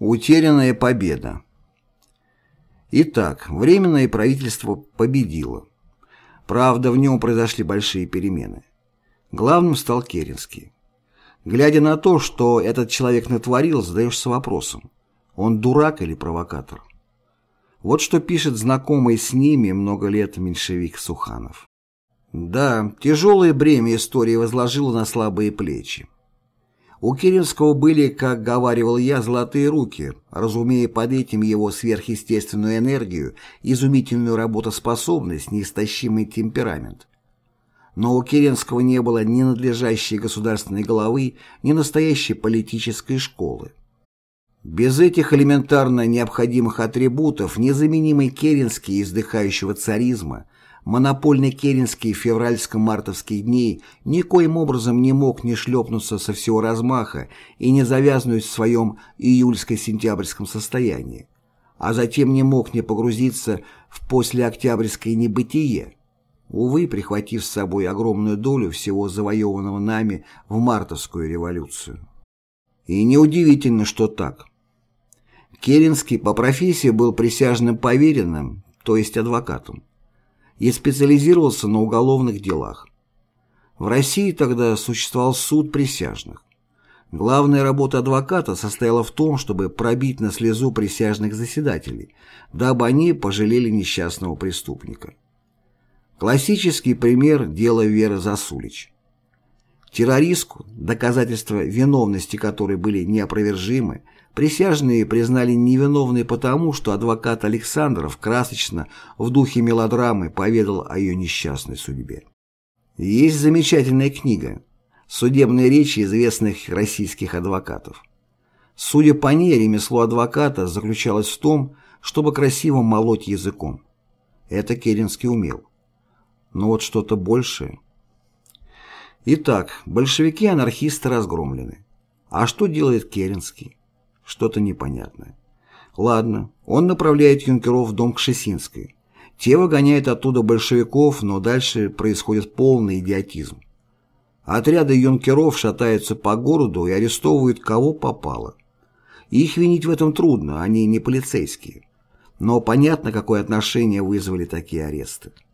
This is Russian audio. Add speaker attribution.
Speaker 1: Утерянная победа. Итак, Временное правительство победило. Правда, в нем произошли большие перемены. Главным стал Керенский. Глядя на то, что этот человек натворил, задаешься вопросом, он дурак или провокатор? Вот что пишет знакомый с ними много лет меньшевик Суханов. Да, тяжелое бремя истории возложило на слабые плечи. У Керенского были, как говаривал я, золотые руки, разумея под этим его сверхъестественную энергию, изумительную работоспособность, неистощимый темперамент. Но у Керенского не было ни надлежащей государственной головы, ни настоящей политической школы. Без этих элементарно необходимых атрибутов незаменимый Керенский издыхающего царизма – монопольный Керенский февральско-мартовских дней никоим образом не мог не шлепнуться со всего размаха и не завязнуть в своем июльско-сентябрьском состоянии, а затем не мог не погрузиться в послеоктябрьское небытие, увы, прихватив с собой огромную долю всего завоеванного нами в мартовскую революцию. И неудивительно, что так. Керенский по профессии был присяжным поверенным, то есть адвокатом и специализировался на уголовных делах. В России тогда существовал суд присяжных. Главная работа адвоката состояла в том, чтобы пробить на слезу присяжных заседателей, дабы они пожалели несчастного преступника. Классический пример – дело Веры Засулич. Террористку, доказательства виновности которой были неопровержимы, Присяжные признали невиновной потому, что адвокат Александров красочно в духе мелодрамы поведал о ее несчастной судьбе. Есть замечательная книга «Судебные речи известных российских адвокатов». Судя по ней, ремесло адвоката заключалось в том, чтобы красиво молоть языком. Это Керенский умел. Но вот что-то большее. Итак, большевики-анархисты разгромлены. А что делает Керенский? Что-то непонятное. Ладно, он направляет юнкеров в дом Кшесинской. Те выгоняют оттуда большевиков, но дальше происходит полный идиотизм. Отряды юнкеров шатаются по городу и арестовывают кого попало. Их винить в этом трудно, они не полицейские. Но понятно, какое отношение вызвали такие аресты.